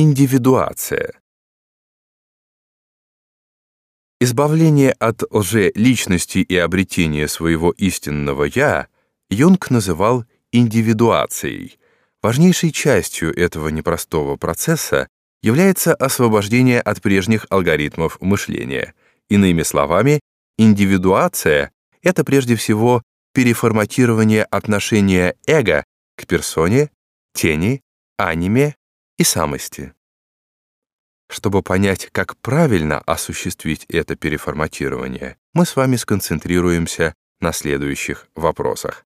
Индивидуация. Избавление от лжеличности и обретение своего истинного «я» Юнг называл индивидуацией. Важнейшей частью этого непростого процесса является освобождение от прежних алгоритмов мышления. Иными словами, индивидуация — это прежде всего переформатирование отношения эго к персоне, тени, аниме и самости. Чтобы понять, как правильно осуществить это переформатирование, мы с вами сконцентрируемся на следующих вопросах.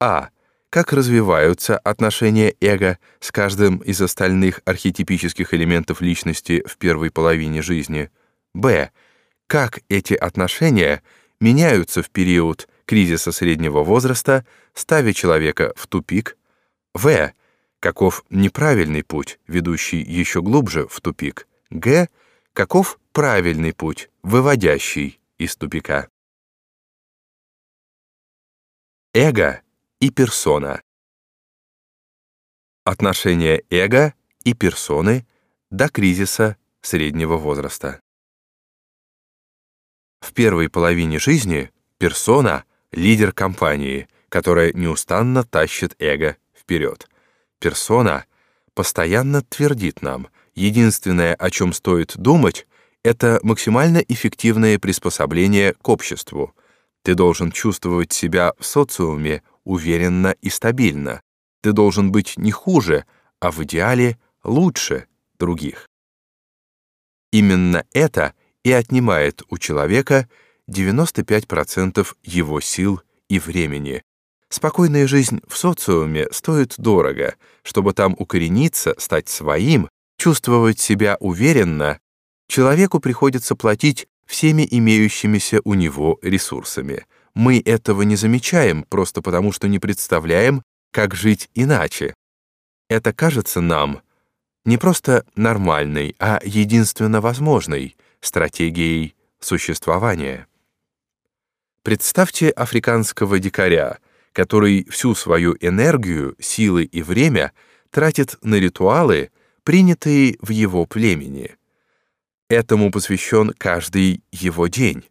А. Как развиваются отношения эго с каждым из остальных архетипических элементов личности в первой половине жизни? Б. Как эти отношения меняются в период кризиса среднего возраста, ставя человека в тупик? В каков неправильный путь, ведущий еще глубже в тупик, г. каков правильный путь, выводящий из тупика. Эго и персона. Отношение эго и персоны до кризиса среднего возраста. В первой половине жизни персона — лидер компании, которая неустанно тащит эго вперед персона постоянно твердит нам, единственное, о чем стоит думать, это максимально эффективное приспособление к обществу. Ты должен чувствовать себя в социуме уверенно и стабильно. Ты должен быть не хуже, а в идеале лучше других. Именно это и отнимает у человека 95% его сил и времени, Спокойная жизнь в социуме стоит дорого. Чтобы там укорениться, стать своим, чувствовать себя уверенно, человеку приходится платить всеми имеющимися у него ресурсами. Мы этого не замечаем просто потому, что не представляем, как жить иначе. Это кажется нам не просто нормальной, а единственно возможной стратегией существования. Представьте африканского дикаря — который всю свою энергию, силы и время тратит на ритуалы, принятые в его племени. Этому посвящен каждый его день.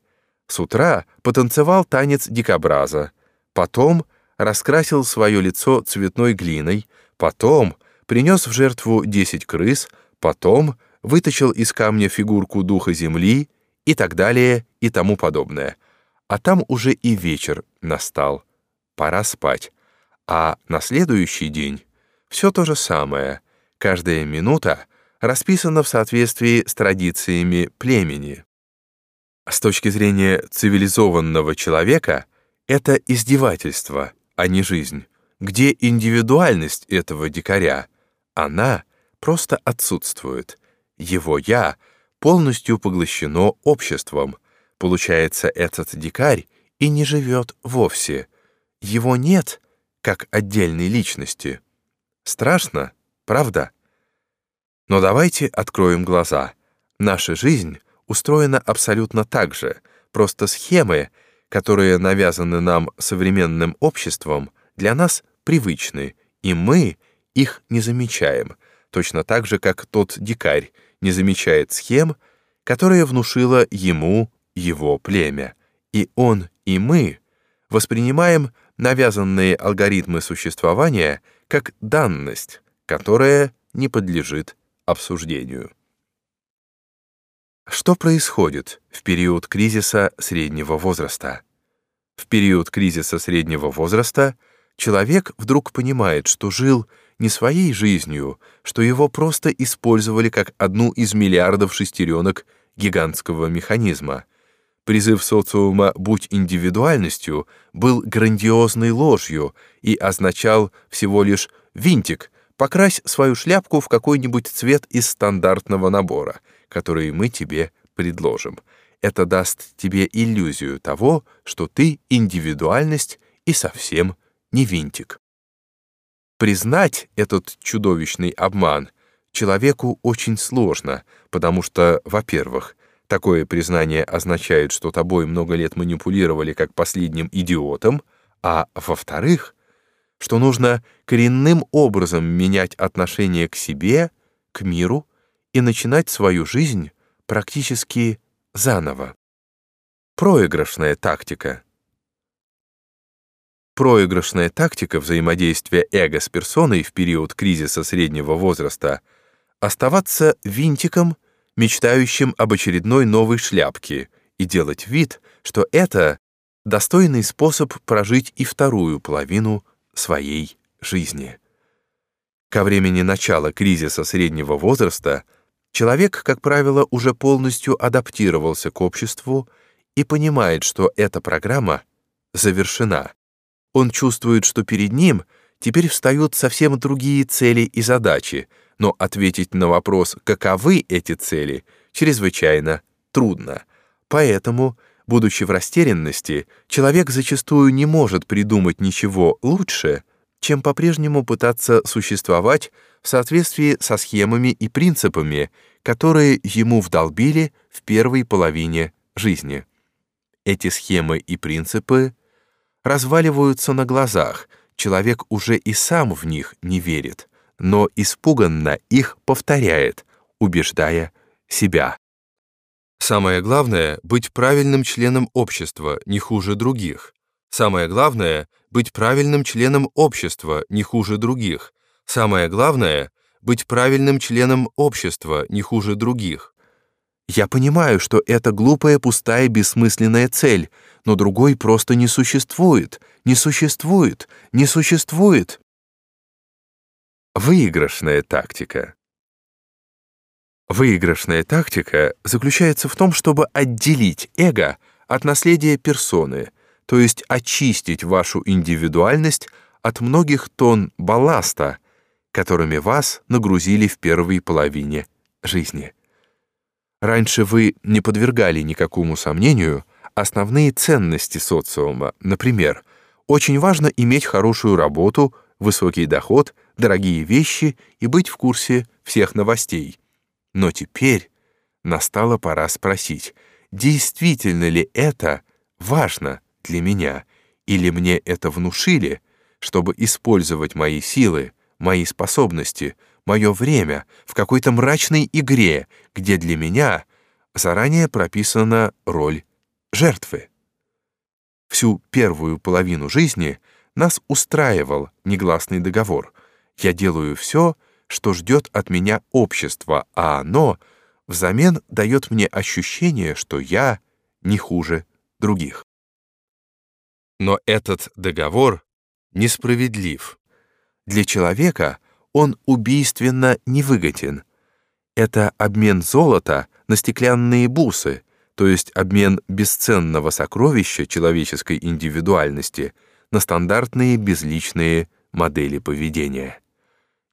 С утра потанцевал танец дикобраза, потом раскрасил свое лицо цветной глиной, потом принес в жертву 10 крыс, потом вытащил из камня фигурку духа земли и так далее и тому подобное. А там уже и вечер настал пора спать. А на следующий день все то же самое. Каждая минута расписана в соответствии с традициями племени. С точки зрения цивилизованного человека, это издевательство, а не жизнь. Где индивидуальность этого дикаря? Она просто отсутствует. Его «я» полностью поглощено обществом. Получается, этот дикарь и не живет вовсе — его нет, как отдельной личности. Страшно, правда? Но давайте откроем глаза. Наша жизнь устроена абсолютно так же, просто схемы, которые навязаны нам современным обществом, для нас привычны, и мы их не замечаем, точно так же, как тот дикарь не замечает схем, которые внушило ему его племя. И он, и мы воспринимаем навязанные алгоритмы существования как данность, которая не подлежит обсуждению. Что происходит в период кризиса среднего возраста? В период кризиса среднего возраста человек вдруг понимает, что жил не своей жизнью, что его просто использовали как одну из миллиардов шестеренок гигантского механизма — Призыв социума «будь индивидуальностью» был грандиозной ложью и означал всего лишь «винтик», покрась свою шляпку в какой-нибудь цвет из стандартного набора, который мы тебе предложим. Это даст тебе иллюзию того, что ты индивидуальность и совсем не винтик. Признать этот чудовищный обман человеку очень сложно, потому что, во-первых, Такое признание означает, что тобой много лет манипулировали как последним идиотом, а во-вторых, что нужно коренным образом менять отношение к себе, к миру и начинать свою жизнь практически заново. Проигрышная тактика. Проигрышная тактика взаимодействия эго с персоной в период кризиса среднего возраста — оставаться винтиком, мечтающим об очередной новой шляпке, и делать вид, что это достойный способ прожить и вторую половину своей жизни. Ко времени начала кризиса среднего возраста человек, как правило, уже полностью адаптировался к обществу и понимает, что эта программа завершена. Он чувствует, что перед ним теперь встают совсем другие цели и задачи, но ответить на вопрос, каковы эти цели, чрезвычайно трудно. Поэтому, будучи в растерянности, человек зачастую не может придумать ничего лучше, чем по-прежнему пытаться существовать в соответствии со схемами и принципами, которые ему вдолбили в первой половине жизни. Эти схемы и принципы разваливаются на глазах, человек уже и сам в них не верит, но испуганно их повторяет, убеждая себя. Самое главное — быть правильным членом общества, не хуже других. Самое главное — быть правильным членом общества, не хуже других. Самое главное — быть правильным членом общества, не хуже других. Я понимаю, что это глупая, пустая, бессмысленная цель, но другой просто не существует, не существует, не существует. Выигрышная тактика. Выигрышная тактика заключается в том, чтобы отделить эго от наследия персоны, то есть очистить вашу индивидуальность от многих тонн балласта, которыми вас нагрузили в первой половине жизни. Раньше вы не подвергали никакому сомнению основные ценности социума. Например, очень важно иметь хорошую работу, высокий доход, дорогие вещи и быть в курсе всех новостей. Но теперь настала пора спросить, действительно ли это важно для меня, или мне это внушили, чтобы использовать мои силы, мои способности, мое время в какой-то мрачной игре, где для меня заранее прописана роль жертвы. Всю первую половину жизни нас устраивал негласный договор. Я делаю все, что ждет от меня общество, а оно взамен дает мне ощущение, что я не хуже других. Но этот договор несправедлив. Для человека он убийственно невыгоден. Это обмен золота на стеклянные бусы, то есть обмен бесценного сокровища человеческой индивидуальности на стандартные безличные модели поведения.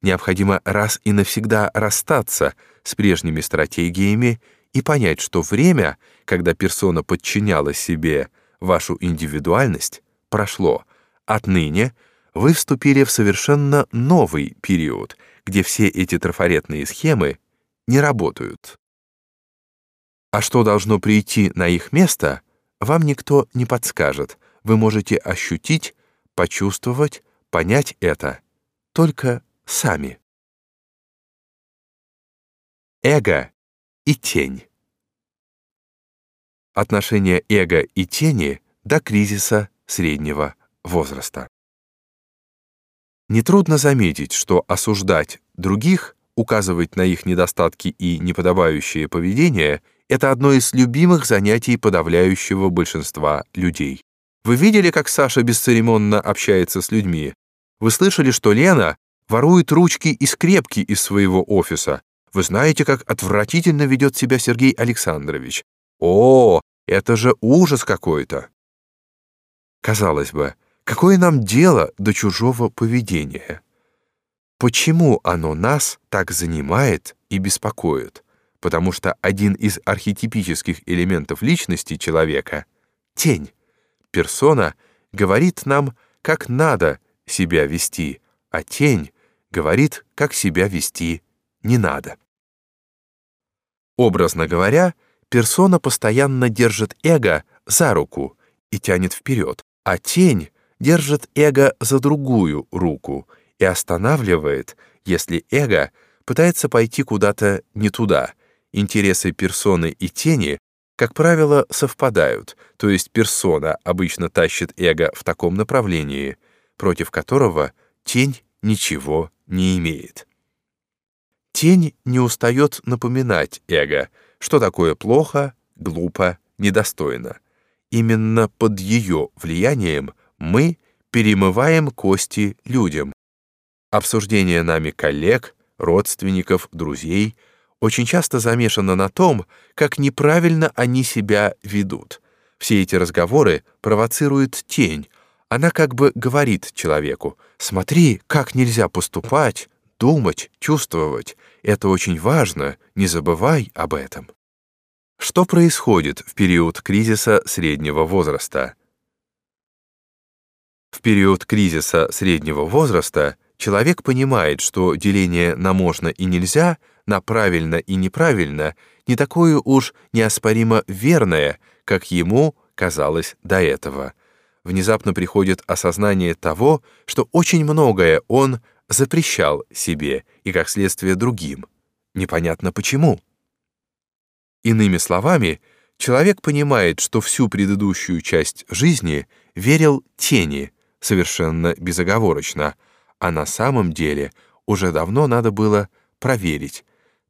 Необходимо раз и навсегда расстаться с прежними стратегиями и понять, что время, когда персона подчиняла себе вашу индивидуальность, прошло. Отныне — вы вступили в совершенно новый период, где все эти трафаретные схемы не работают. А что должно прийти на их место, вам никто не подскажет. Вы можете ощутить, почувствовать, понять это только сами. Эго и тень. Отношение эго и тени до кризиса среднего возраста. Нетрудно заметить, что осуждать других, указывать на их недостатки и неподобающее поведение — это одно из любимых занятий подавляющего большинства людей. Вы видели, как Саша бесцеремонно общается с людьми? Вы слышали, что Лена ворует ручки и скрепки из своего офиса? Вы знаете, как отвратительно ведет себя Сергей Александрович? О, это же ужас какой-то! Казалось бы, Какое нам дело до чужого поведения? Почему оно нас так занимает и беспокоит? Потому что один из архетипических элементов личности человека — тень. Персона говорит нам, как надо себя вести, а тень говорит, как себя вести не надо. Образно говоря, персона постоянно держит эго за руку и тянет вперед, а тень держит эго за другую руку и останавливает, если эго пытается пойти куда-то не туда. Интересы персоны и тени, как правило, совпадают, то есть персона обычно тащит эго в таком направлении, против которого тень ничего не имеет. Тень не устает напоминать эго, что такое плохо, глупо, недостойно. Именно под ее влиянием мы перемываем кости людям. Обсуждение нами коллег, родственников, друзей очень часто замешано на том, как неправильно они себя ведут. Все эти разговоры провоцируют тень. Она как бы говорит человеку, «Смотри, как нельзя поступать, думать, чувствовать. Это очень важно, не забывай об этом». Что происходит в период кризиса среднего возраста? В период кризиса среднего возраста человек понимает, что деление на «можно» и «нельзя», на «правильно» и «неправильно» не такое уж неоспоримо верное, как ему казалось до этого. Внезапно приходит осознание того, что очень многое он запрещал себе и, как следствие, другим. Непонятно почему. Иными словами, человек понимает, что всю предыдущую часть жизни верил тени, совершенно безоговорочно, а на самом деле уже давно надо было проверить,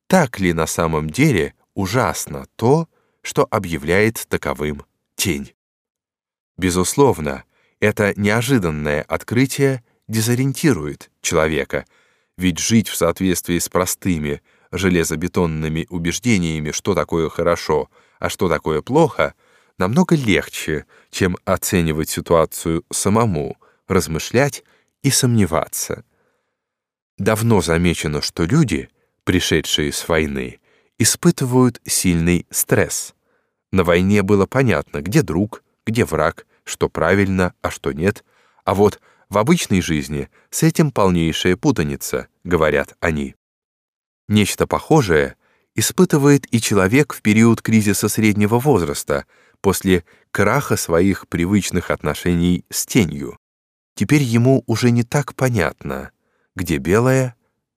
так ли на самом деле ужасно то, что объявляет таковым тень. Безусловно, это неожиданное открытие дезориентирует человека, ведь жить в соответствии с простыми, железобетонными убеждениями, что такое хорошо, а что такое плохо, намного легче, чем оценивать ситуацию самому, размышлять и сомневаться. Давно замечено, что люди, пришедшие с войны, испытывают сильный стресс. На войне было понятно, где друг, где враг, что правильно, а что нет, а вот в обычной жизни с этим полнейшая путаница, говорят они. Нечто похожее испытывает и человек в период кризиса среднего возраста, после краха своих привычных отношений с тенью. Теперь ему уже не так понятно, где белое,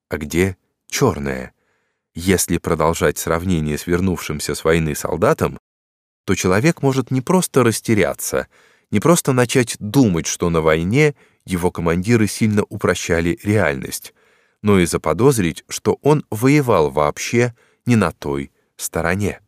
а где черное. Если продолжать сравнение с вернувшимся с войны солдатом, то человек может не просто растеряться, не просто начать думать, что на войне его командиры сильно упрощали реальность, но и заподозрить, что он воевал вообще не на той стороне.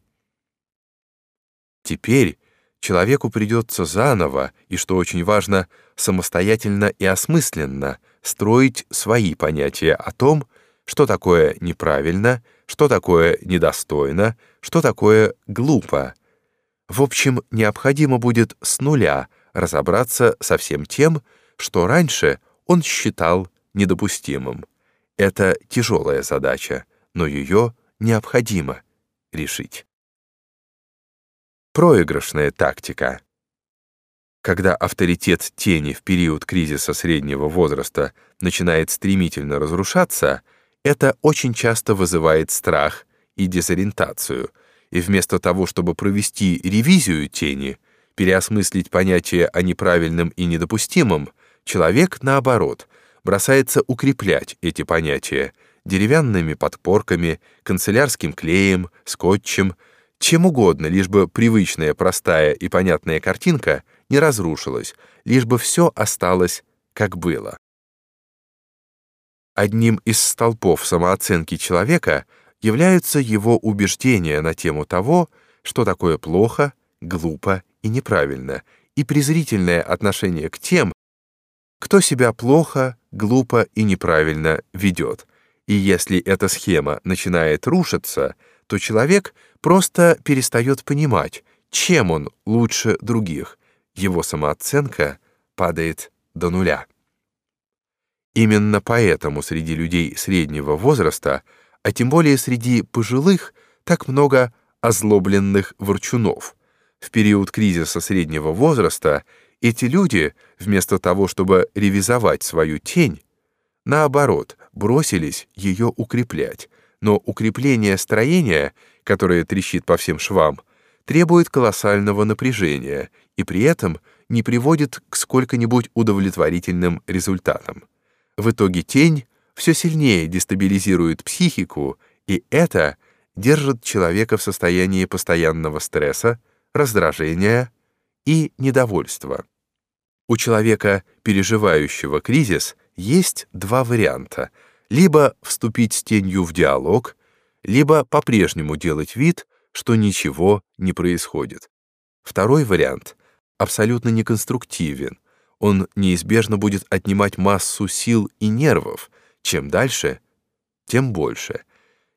Теперь человеку придется заново, и, что очень важно, самостоятельно и осмысленно строить свои понятия о том, что такое неправильно, что такое недостойно, что такое глупо. В общем, необходимо будет с нуля разобраться со всем тем, что раньше он считал недопустимым. Это тяжелая задача, но ее необходимо решить. Проигрышная тактика. Когда авторитет тени в период кризиса среднего возраста начинает стремительно разрушаться, это очень часто вызывает страх и дезориентацию, и вместо того, чтобы провести ревизию тени, переосмыслить понятие о неправильном и недопустимом, человек, наоборот, бросается укреплять эти понятия деревянными подпорками, канцелярским клеем, скотчем, чем угодно, лишь бы привычная, простая и понятная картинка не разрушилась, лишь бы все осталось, как было. Одним из столпов самооценки человека являются его убеждения на тему того, что такое плохо, глупо и неправильно, и презрительное отношение к тем, кто себя плохо, глупо и неправильно ведет. И если эта схема начинает рушиться, то человек просто перестает понимать, чем он лучше других. Его самооценка падает до нуля. Именно поэтому среди людей среднего возраста, а тем более среди пожилых, так много озлобленных ворчунов. В период кризиса среднего возраста эти люди, вместо того, чтобы ревизовать свою тень, наоборот, бросились ее укреплять. Но укрепление строения, которое трещит по всем швам, требует колоссального напряжения и при этом не приводит к сколько-нибудь удовлетворительным результатам. В итоге тень все сильнее дестабилизирует психику, и это держит человека в состоянии постоянного стресса, раздражения и недовольства. У человека, переживающего кризис, есть два варианта. Либо вступить с тенью в диалог, либо по-прежнему делать вид, что ничего не происходит. Второй вариант абсолютно неконструктивен. Он неизбежно будет отнимать массу сил и нервов. Чем дальше, тем больше.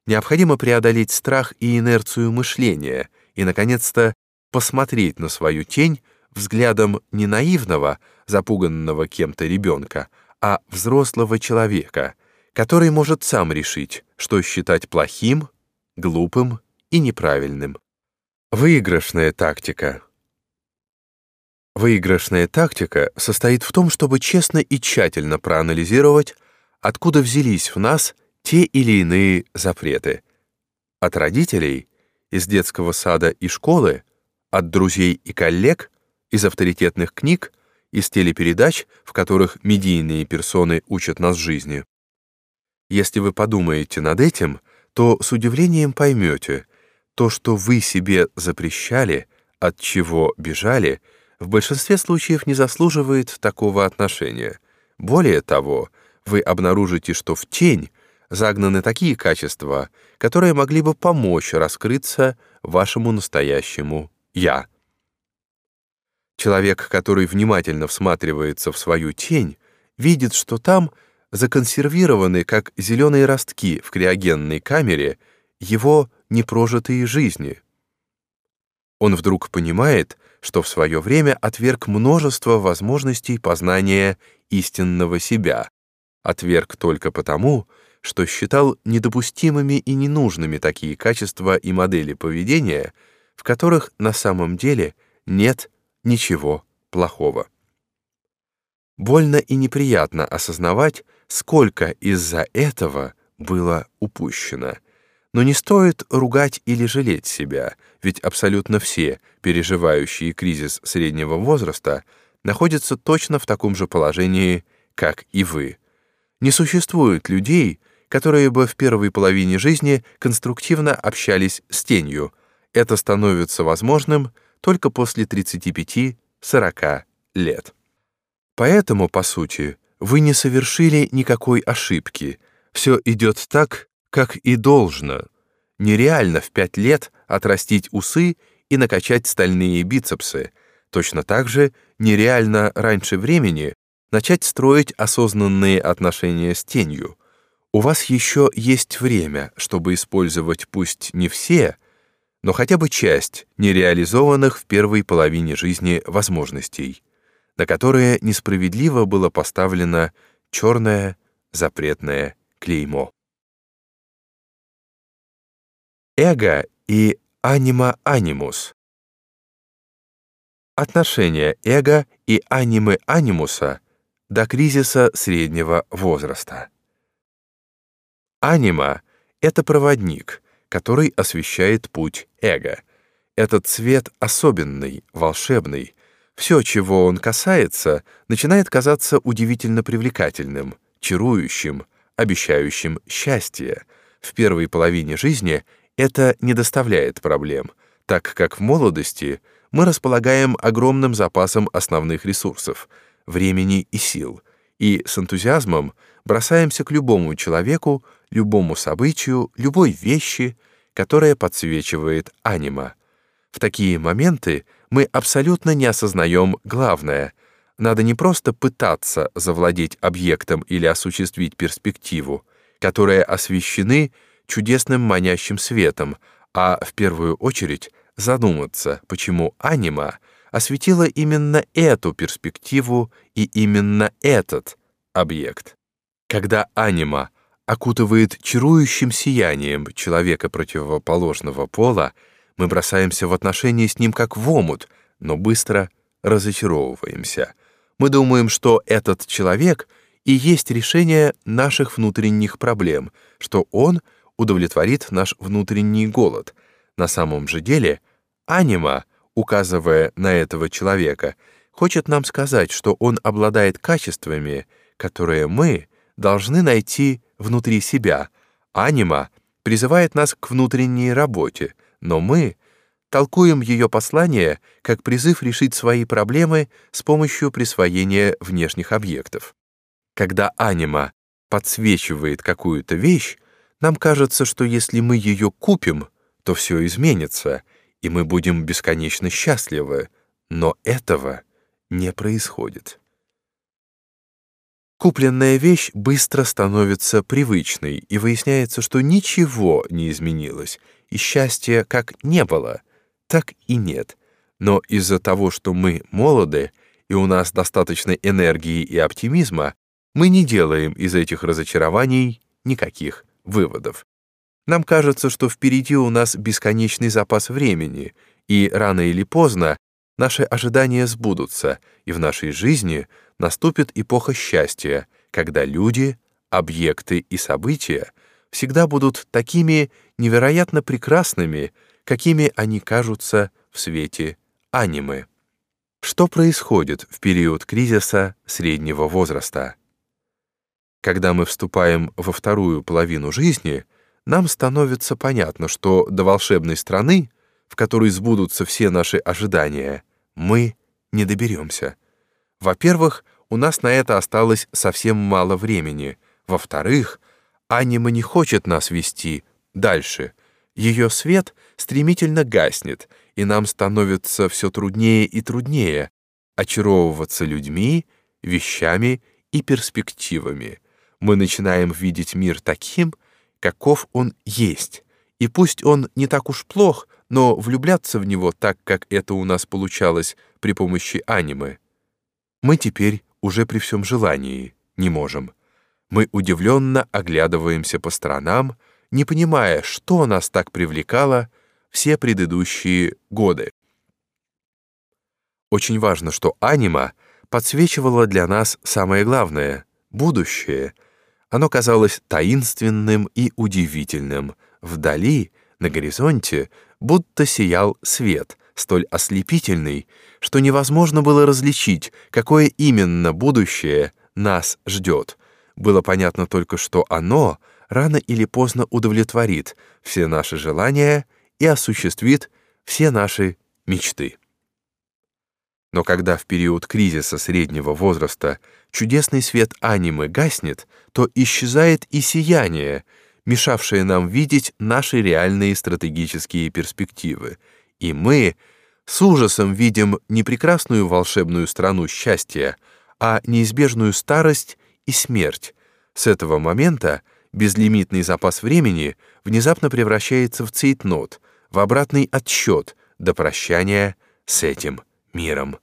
Необходимо преодолеть страх и инерцию мышления и, наконец-то, посмотреть на свою тень взглядом не наивного, запуганного кем-то ребенка, а взрослого человека, который может сам решить, что считать плохим, глупым и неправильным. Выигрышная тактика. Выигрышная тактика состоит в том, чтобы честно и тщательно проанализировать, откуда взялись в нас те или иные запреты. От родителей, из детского сада и школы, от друзей и коллег, из авторитетных книг, из телепередач, в которых медийные персоны учат нас жизни. Если вы подумаете над этим, то с удивлением поймете, то, что вы себе запрещали, от чего бежали, в большинстве случаев не заслуживает такого отношения. Более того, вы обнаружите, что в тень загнаны такие качества, которые могли бы помочь раскрыться вашему настоящему «я». Человек, который внимательно всматривается в свою тень, видит, что там законсервированы, как зеленые ростки в криогенной камере, его непрожитые жизни. Он вдруг понимает, что в свое время отверг множество возможностей познания истинного себя, отверг только потому, что считал недопустимыми и ненужными такие качества и модели поведения, в которых на самом деле нет ничего плохого. Больно и неприятно осознавать, сколько из-за этого было упущено. Но не стоит ругать или жалеть себя, ведь абсолютно все, переживающие кризис среднего возраста, находятся точно в таком же положении, как и вы. Не существует людей, которые бы в первой половине жизни конструктивно общались с тенью. Это становится возможным только после 35-40 лет. Поэтому, по сути, вы не совершили никакой ошибки. Все идет так, как и должно. Нереально в 5 лет отрастить усы и накачать стальные бицепсы. Точно так же нереально раньше времени начать строить осознанные отношения с тенью. У вас еще есть время, чтобы использовать пусть не все, но хотя бы часть нереализованных в первой половине жизни возможностей, на которые несправедливо было поставлено черное запретное клеймо. Эго и анима-анимус. Отношение эго и анимы-анимуса до кризиса среднего возраста. Анима — это проводник — который освещает путь эго. Этот цвет особенный, волшебный. Все, чего он касается, начинает казаться удивительно привлекательным, чарующим, обещающим счастье. В первой половине жизни это не доставляет проблем, так как в молодости мы располагаем огромным запасом основных ресурсов — времени и сил, и с энтузиазмом бросаемся к любому человеку, любому событию, любой вещи, которая подсвечивает анима. В такие моменты мы абсолютно не осознаем главное. Надо не просто пытаться завладеть объектом или осуществить перспективу, которые освещены чудесным манящим светом, а в первую очередь задуматься, почему анима осветила именно эту перспективу и именно этот объект. Когда анима окутывает чарующим сиянием человека противоположного пола, мы бросаемся в отношения с ним как в омут, но быстро разочаровываемся. Мы думаем, что этот человек и есть решение наших внутренних проблем, что он удовлетворит наш внутренний голод. На самом же деле, анима, указывая на этого человека, хочет нам сказать, что он обладает качествами, которые мы должны найти внутри себя. Анима призывает нас к внутренней работе, но мы толкуем ее послание как призыв решить свои проблемы с помощью присвоения внешних объектов. Когда анима подсвечивает какую-то вещь, нам кажется, что если мы ее купим, то все изменится, и мы будем бесконечно счастливы, но этого не происходит. Купленная вещь быстро становится привычной, и выясняется, что ничего не изменилось, и счастья как не было, так и нет. Но из-за того, что мы молоды, и у нас достаточно энергии и оптимизма, мы не делаем из этих разочарований никаких выводов. Нам кажется, что впереди у нас бесконечный запас времени, и рано или поздно наши ожидания сбудутся, и в нашей жизни наступит эпоха счастья, когда люди, объекты и события всегда будут такими невероятно прекрасными, какими они кажутся в свете аниме. Что происходит в период кризиса среднего возраста? Когда мы вступаем во вторую половину жизни, нам становится понятно, что до волшебной страны, в которой сбудутся все наши ожидания, мы не доберемся. Во-первых, у нас на это осталось совсем мало времени. Во-вторых, анима не хочет нас вести дальше. Ее свет стремительно гаснет, и нам становится все труднее и труднее очаровываться людьми, вещами и перспективами мы начинаем видеть мир таким, каков он есть. И пусть он не так уж плох, но влюбляться в него так, как это у нас получалось при помощи анимы, мы теперь уже при всем желании не можем. Мы удивленно оглядываемся по сторонам, не понимая, что нас так привлекало все предыдущие годы. Очень важно, что анима подсвечивала для нас самое главное — будущее — оно казалось таинственным и удивительным. Вдали, на горизонте, будто сиял свет, столь ослепительный, что невозможно было различить, какое именно будущее нас ждет. Было понятно только, что оно рано или поздно удовлетворит все наши желания и осуществит все наши мечты. Но когда в период кризиса среднего возраста чудесный свет анимы гаснет, то исчезает и сияние, мешавшее нам видеть наши реальные стратегические перспективы, и мы с ужасом видим не прекрасную волшебную страну счастья, а неизбежную старость и смерть. С этого момента безлимитный запас времени внезапно превращается в цейтнот, в обратный отсчет до прощания с этим миром.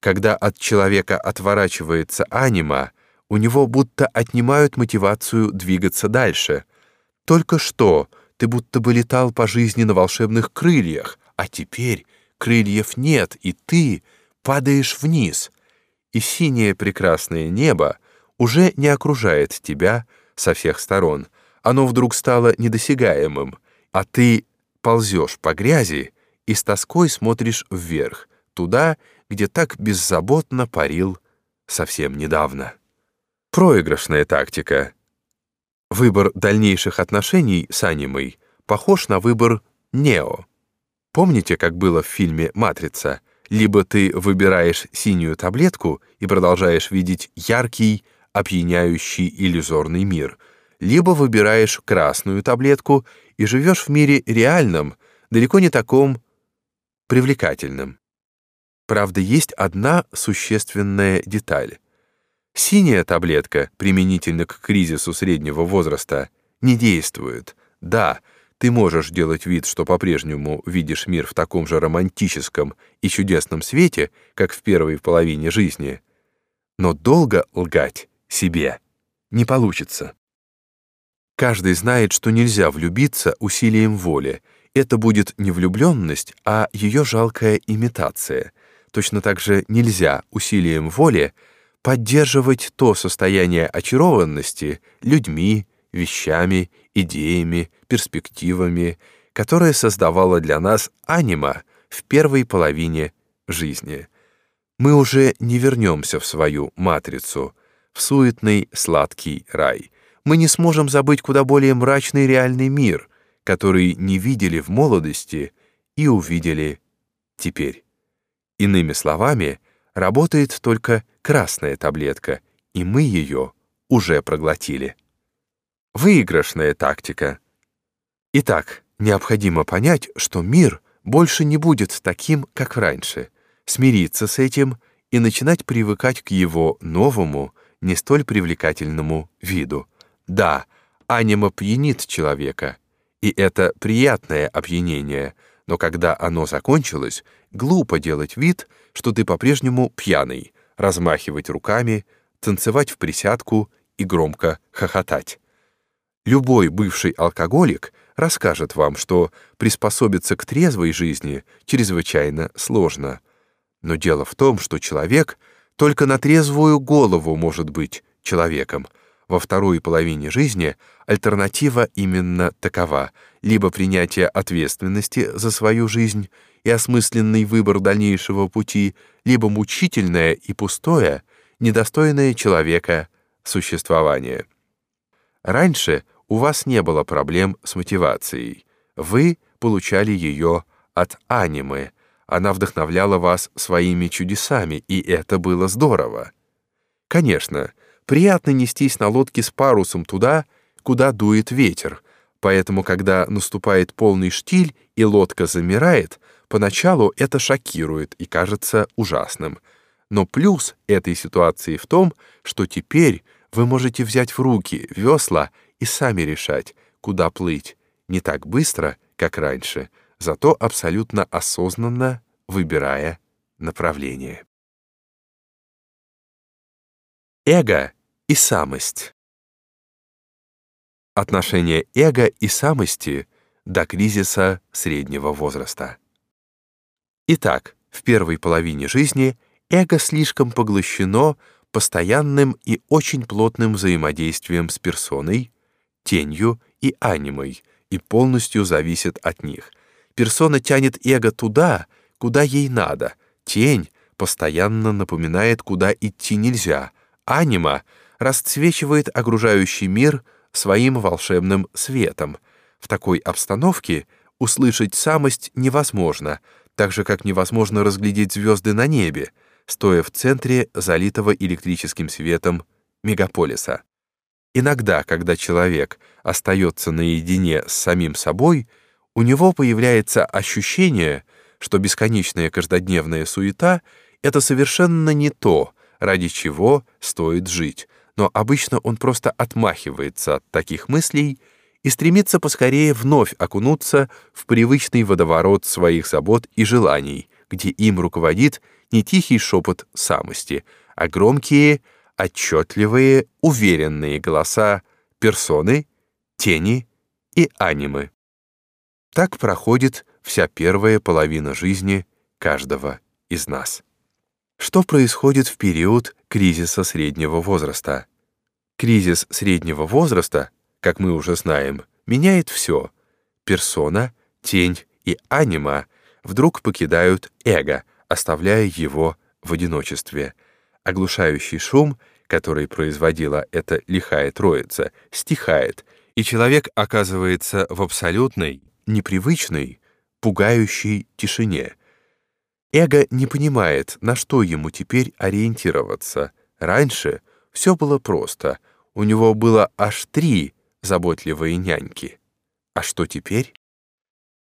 Когда от человека отворачивается анима, у него будто отнимают мотивацию двигаться дальше. Только что ты будто бы летал по жизни на волшебных крыльях, а теперь крыльев нет, и ты падаешь вниз. И синее прекрасное небо уже не окружает тебя со всех сторон. Оно вдруг стало недосягаемым, а ты ползешь по грязи и с тоской смотришь вверх, туда, где так беззаботно парил совсем недавно. Проигрышная тактика. Выбор дальнейших отношений с анимой похож на выбор Нео. Помните, как было в фильме «Матрица»? Либо ты выбираешь синюю таблетку и продолжаешь видеть яркий, опьяняющий иллюзорный мир, либо выбираешь красную таблетку и живешь в мире реальном, далеко не таком привлекательном. Правда, есть одна существенная деталь. Синяя таблетка, применительно к кризису среднего возраста, не действует. Да, ты можешь делать вид, что по-прежнему видишь мир в таком же романтическом и чудесном свете, как в первой половине жизни, но долго лгать себе не получится. Каждый знает, что нельзя влюбиться усилием воли. Это будет не влюбленность, а ее жалкая имитация — Точно так же нельзя усилием воли поддерживать то состояние очарованности людьми, вещами, идеями, перспективами, которое создавало для нас анима в первой половине жизни. Мы уже не вернемся в свою матрицу, в суетный сладкий рай. мы не сможем забыть куда более мрачный реальный мир, который не видели в молодости и увидели теперь. Иными словами, работает только красная таблетка, и мы ее уже проглотили. Выигрышная тактика. Итак, необходимо понять, что мир больше не будет таким, как раньше, смириться с этим и начинать привыкать к его новому, не столь привлекательному виду. Да, анима пьянит человека, и это приятное опьянение, но когда оно закончилось, глупо делать вид, что ты по-прежнему пьяный, размахивать руками, танцевать в присядку и громко хохотать. Любой бывший алкоголик расскажет вам, что приспособиться к трезвой жизни чрезвычайно сложно. Но дело в том, что человек только на трезвую голову может быть человеком. Во второй половине жизни альтернатива именно такова: либо принятие ответственности за свою жизнь и осмысленный выбор дальнейшего пути, либо мучительное и пустое, недостойное человека существование. Раньше у вас не было проблем с мотивацией. Вы получали ее от анимы. Она вдохновляла вас своими чудесами, и это было здорово. Конечно, приятно нестись на лодке с парусом туда, куда дует ветер, поэтому, когда наступает полный штиль и лодка замирает, поначалу это шокирует и кажется ужасным. Но плюс этой ситуации в том, что теперь вы можете взять в руки весла и сами решать, куда плыть, не так быстро, как раньше, зато абсолютно осознанно выбирая направление. Эго и самость. Отношение эго и самости до кризиса среднего возраста. Итак, в первой половине жизни эго слишком поглощено постоянным и очень плотным взаимодействием с персоной, тенью и анимой и полностью зависит от них. Персона тянет эго туда, куда ей надо. Тень постоянно напоминает, куда идти нельзя. Анима расцвечивает окружающий мир своим волшебным светом. В такой обстановке услышать самость невозможно, так же как невозможно разглядеть звезды на небе, стоя в центре залитого электрическим светом мегаполиса. Иногда, когда человек остается наедине с самим собой, у него появляется ощущение, что бесконечная каждодневная суета — это совершенно не то, ради чего стоит жить, но обычно он просто отмахивается от таких мыслей и стремится поскорее вновь окунуться в привычный водоворот своих забот и желаний, где им руководит не тихий шепот самости, а громкие — отчетливые, уверенные голоса персоны, тени и анимы. Так проходит вся первая половина жизни каждого из нас. Что происходит в период кризиса среднего возраста? Кризис среднего возраста, как мы уже знаем, меняет все. Персона, тень и анима вдруг покидают эго, оставляя его в одиночестве — Оглушающий шум, который производила эта лихая троица, стихает, и человек оказывается в абсолютной, непривычной, пугающей тишине. Эго не понимает, на что ему теперь ориентироваться. Раньше все было просто. У него было аж три заботливые няньки. А что теперь?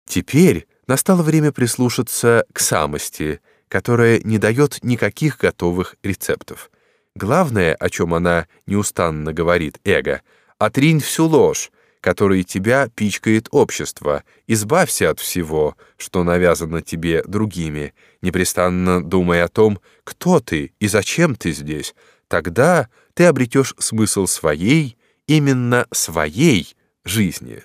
Теперь настало время прислушаться к самости — которая не дает никаких готовых рецептов. Главное, о чем она неустанно говорит эго, отринь всю ложь, которой тебя пичкает общество, избавься от всего, что навязано тебе другими, непрестанно думай о том, кто ты и зачем ты здесь. Тогда ты обретешь смысл своей, именно своей жизни.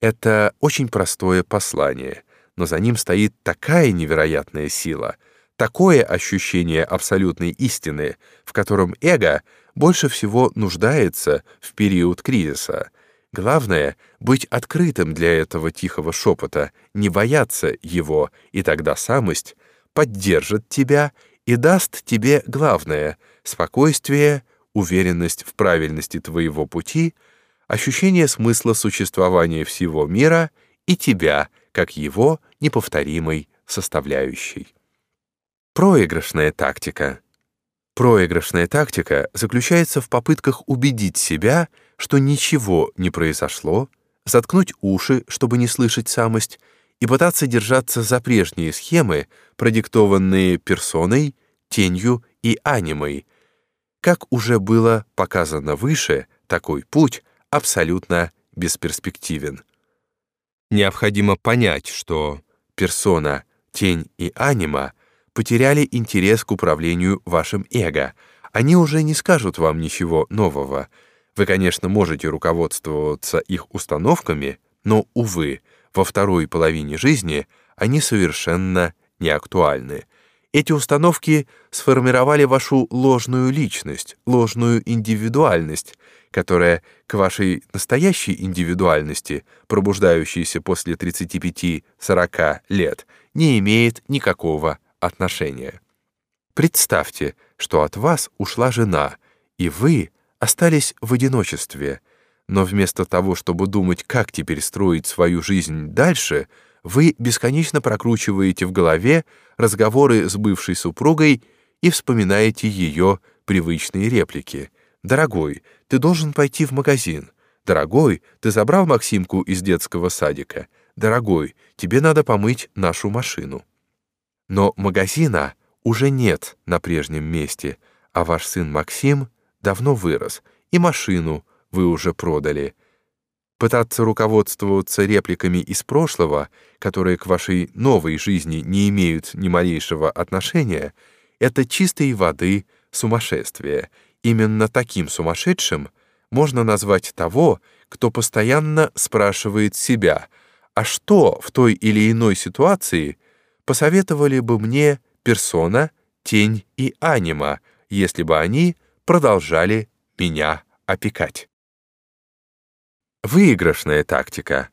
Это очень простое послание — но за ним стоит такая невероятная сила, такое ощущение абсолютной истины, в котором эго больше всего нуждается в период кризиса. Главное — быть открытым для этого тихого шепота, не бояться его, и тогда самость поддержит тебя и даст тебе главное — спокойствие, уверенность в правильности твоего пути, ощущение смысла существования всего мира и тебя, как его неповторимой составляющей. Проигрышная тактика. Проигрышная тактика заключается в попытках убедить себя, что ничего не произошло, заткнуть уши, чтобы не слышать самость, и пытаться держаться за прежние схемы, продиктованные персоной, тенью и анимой. Как уже было показано выше, такой путь абсолютно бесперспективен. Необходимо понять, что персона, тень и анима потеряли интерес к управлению вашим эго. Они уже не скажут вам ничего нового. Вы, конечно, можете руководствоваться их установками, но, увы, во второй половине жизни они совершенно не актуальны. Эти установки сформировали вашу ложную личность, ложную индивидуальность, которая к вашей настоящей индивидуальности, пробуждающейся после 35-40 лет, не имеет никакого отношения. Представьте, что от вас ушла жена, и вы остались в одиночестве, но вместо того, чтобы думать, как теперь строить свою жизнь дальше, вы бесконечно прокручиваете в голове разговоры с бывшей супругой и вспоминаете ее привычные реплики. «Дорогой, ты должен пойти в магазин. Дорогой, ты забрал Максимку из детского садика. Дорогой, тебе надо помыть нашу машину». Но магазина уже нет на прежнем месте, а ваш сын Максим давно вырос, и машину вы уже продали. Пытаться руководствоваться репликами из прошлого, которые к вашей новой жизни не имеют ни малейшего отношения, это чистой воды сумасшествие. Именно таким сумасшедшим можно назвать того, кто постоянно спрашивает себя, а что в той или иной ситуации посоветовали бы мне персона, тень и анима, если бы они продолжали меня опекать. Выигрышная тактика.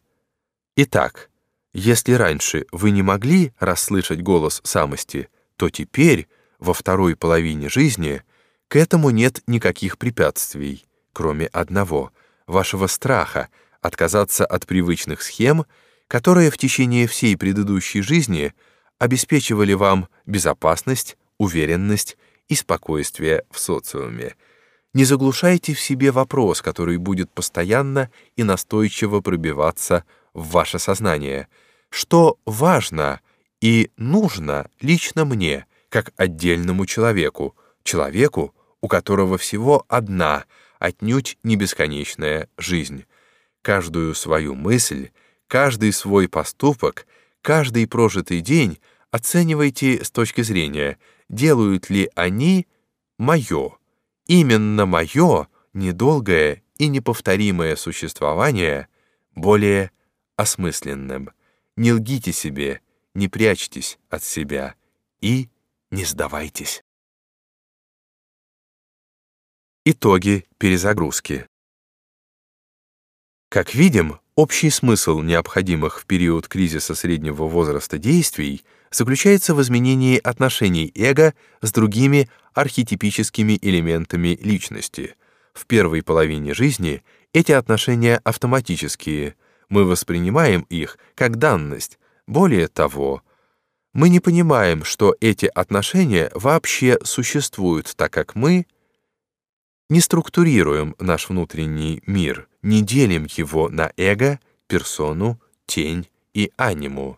Итак, если раньше вы не могли расслышать голос самости, то теперь, во второй половине жизни, к этому нет никаких препятствий, кроме одного — вашего страха отказаться от привычных схем, которые в течение всей предыдущей жизни — обеспечивали вам безопасность, уверенность и спокойствие в социуме. Не заглушайте в себе вопрос, который будет постоянно и настойчиво пробиваться в ваше сознание. Что важно и нужно лично мне, как отдельному человеку, человеку, у которого всего одна, отнюдь не бесконечная жизнь. Каждую свою мысль, каждый свой поступок, каждый прожитый день Оценивайте с точки зрения, делают ли они мое, именно мое недолгое и неповторимое существование более осмысленным. Не лгите себе, не прячьтесь от себя и не сдавайтесь. Итоги перезагрузки. Как видим, общий смысл необходимых в период кризиса среднего возраста действий — заключается в изменении отношений эго с другими архетипическими элементами личности. В первой половине жизни эти отношения автоматические, мы воспринимаем их как данность. Более того, мы не понимаем, что эти отношения вообще существуют, так как мы не структурируем наш внутренний мир, не делим его на эго, персону, тень и аниму.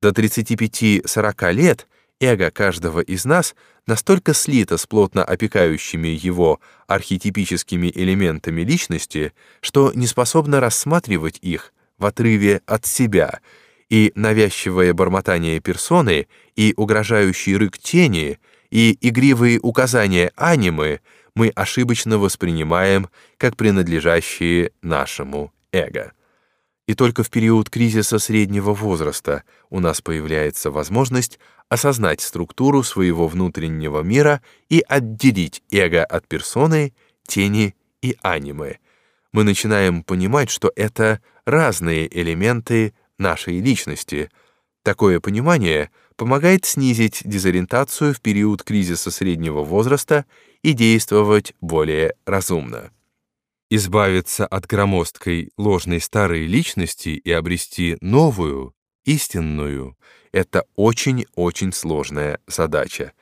До 35-40 лет эго каждого из нас настолько слито с плотно опекающими его архетипическими элементами личности, что не способно рассматривать их в отрыве от себя, и навязчивое бормотание персоны, и угрожающий рык тени, и игривые указания анимы мы ошибочно воспринимаем как принадлежащие нашему эго. И только в период кризиса среднего возраста у нас появляется возможность осознать структуру своего внутреннего мира и отделить эго от персоны, тени и анимы. Мы начинаем понимать, что это разные элементы нашей личности. Такое понимание помогает снизить дезориентацию в период кризиса среднего возраста и действовать более разумно. Избавиться от громоздкой ложной старой личности и обрести новую, истинную — это очень-очень сложная задача.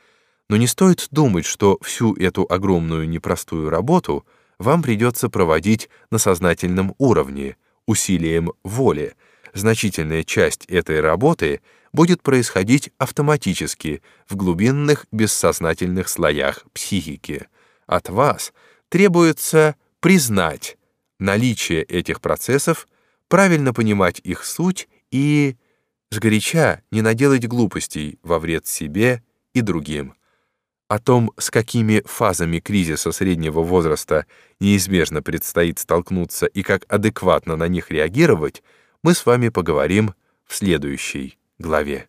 Но не стоит думать, что всю эту огромную непростую работу вам придется проводить на сознательном уровне, усилием воли. Значительная часть этой работы будет происходить автоматически в глубинных бессознательных слоях психики. От вас требуется признать наличие этих процессов, правильно понимать их суть и сгоряча не наделать глупостей во вред себе и другим. О том, с какими фазами кризиса среднего возраста неизбежно предстоит столкнуться и как адекватно на них реагировать, мы с вами поговорим в следующей главе.